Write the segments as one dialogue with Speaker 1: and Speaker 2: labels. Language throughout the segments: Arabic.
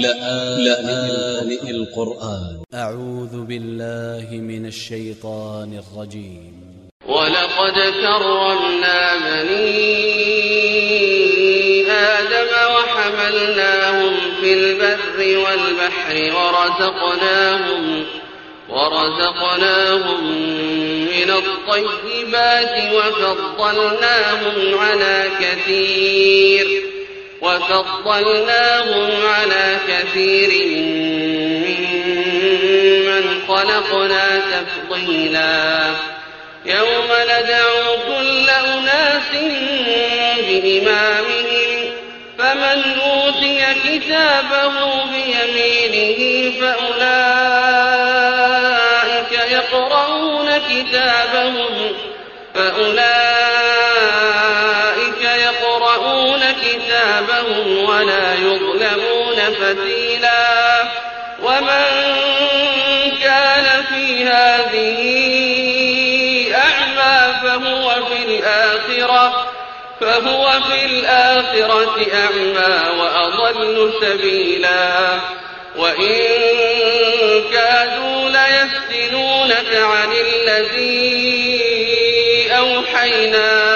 Speaker 1: لآن القرآن.
Speaker 2: أ ع و ذ ب ا ل ل ه من ا ل ش ي ط ا ن ا ل ج ي م
Speaker 3: ولقد كرمنا بني آدم وحملناهم في البر والبحر ورزقناهم ورزقناهم من الطيبات وفضلناهم على كثير. وفضلناهم على كثير ممن خلقنا تفضيلا. يوم ندعو كل أناس بإمامهم فمن أوتي كتابه بيمينه فأولئك يقرؤون كتابهم فأولئك كتابهم ولا يظلمون فتيلا ومن كان في هذه أعمى فهو في الآخرة فهو في الآخرة أعمى وأضل سبيلا وإن كادوا ليفتنونك عن الذي أوحينا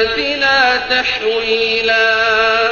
Speaker 3: لسنتنا تحويلا